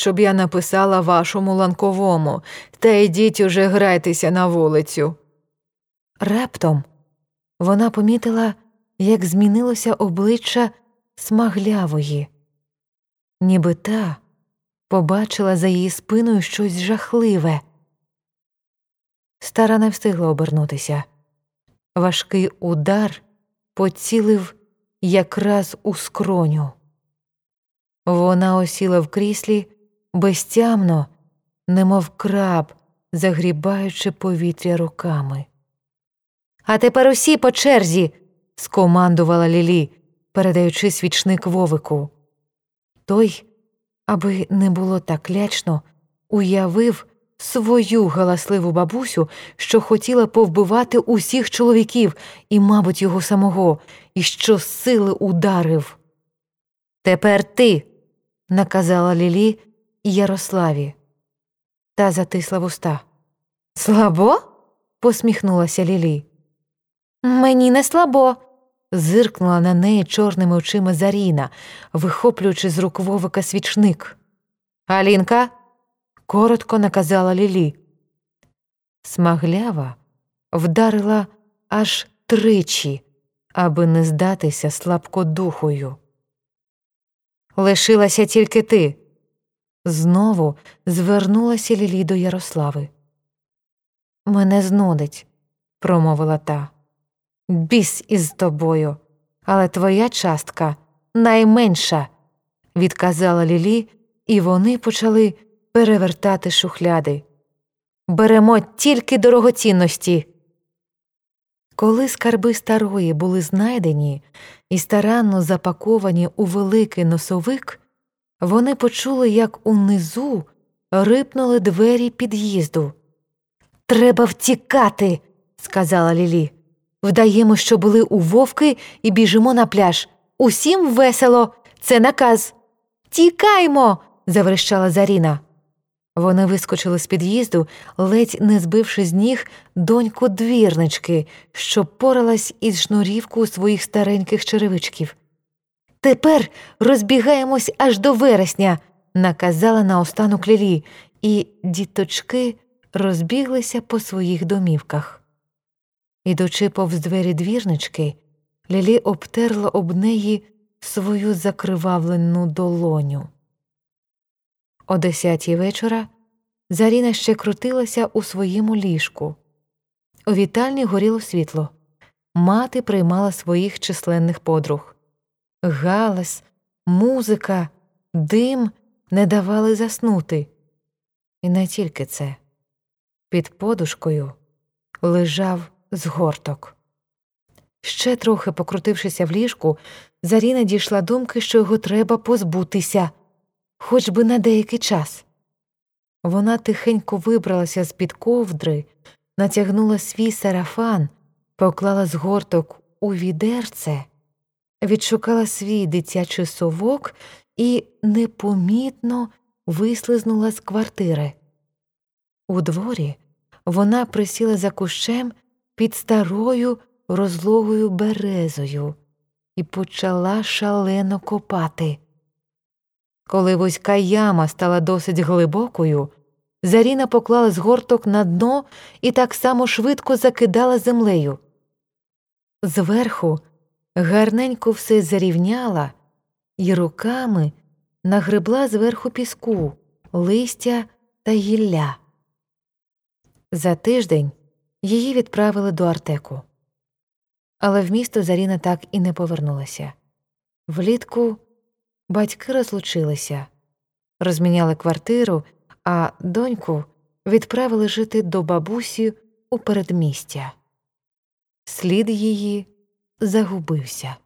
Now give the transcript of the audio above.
щоб я написала вашому ланковому, та йдіть уже грайтеся на вулицю. Раптом вона помітила, як змінилося обличчя смаглявої, ніби та побачила за її спиною щось жахливе. Стара не встигла обернутися. Важкий удар поцілив якраз у скроню. Вона осіла в кріслі безтямно, немов краб, загрібаючи повітря руками. А тепер усі по черзі. скомандувала Лілі, передаючи свічник вовику. Той, аби не було так лячно, уявив свою галасливу бабусю, що хотіла повбивати усіх чоловіків і, мабуть, його самого, і що сили ударив. Тепер ти, наказала Лілі Ярославі. Та затисла вуста. Слабо? посміхнулася Лілі. Мені не слабо. зиркнула на неї чорними очима Заріна, вихоплюючи з рук вовика свічник. Алінка, коротко наказала Лілі. Смаглява вдарила аж тричі, аби не здатися слабкодухою. Лишилася тільки ти. Знову звернулася Лілі до Ярослави. Мене знудить, промовила та. Біс із тобою, але твоя частка найменша, відказала Лілі, і вони почали перевертати шухляди. Беремо тільки дорогоцінності. Коли скарби старої були знайдені і старанно запаковані у великий носовик, вони почули, як унизу рипнули двері під'їзду. Треба втікати, сказала Лілі. Вдаємо, що були у вовки, і біжимо на пляж. Усім весело, це наказ. Тікаймо. заверещала Заріна. Вони вискочили з під'їзду, ледь не збивши з ніг доньку двірнички, що поралась із шнурівку своїх стареньких черевичків. Тепер розбігаємось аж до вересня, наказала наостанок Лілі, і діточки розбіглися по своїх домівках. Ідучи повз двері двірнички, Лілі обтерла об неї свою закривавлену долоню. О десятій вечора Заріна ще крутилася у своєму ліжку. У вітальні горіло світло. Мати приймала своїх численних подруг. Галас, музика, дим не давали заснути. І не тільки це. Під подушкою лежав згорток. Ще трохи покрутившися в ліжку, Заріна дійшла думки, що його треба позбутися, хоч би на деякий час. Вона тихенько вибралася з під ковдри, натягнула свій сарафан, поклала згорток у відерце, відшукала свій дитячий совок і непомітно вислизнула з квартири. У дворі вона присіла за кущем під старою розлогою березою і почала шалено копати. Коли вузька яма стала досить глибокою, Заріна поклала згорток на дно і так само швидко закидала землею. Зверху гарненько все зарівняла і руками нагребла зверху піску, листя та гілля. За тиждень її відправили до Артеку. Але в місто Заріна так і не повернулася. Влітку батьки розлучилися, розміняли квартиру, а доньку відправили жити до бабусі у передмістя. Слід її загубився.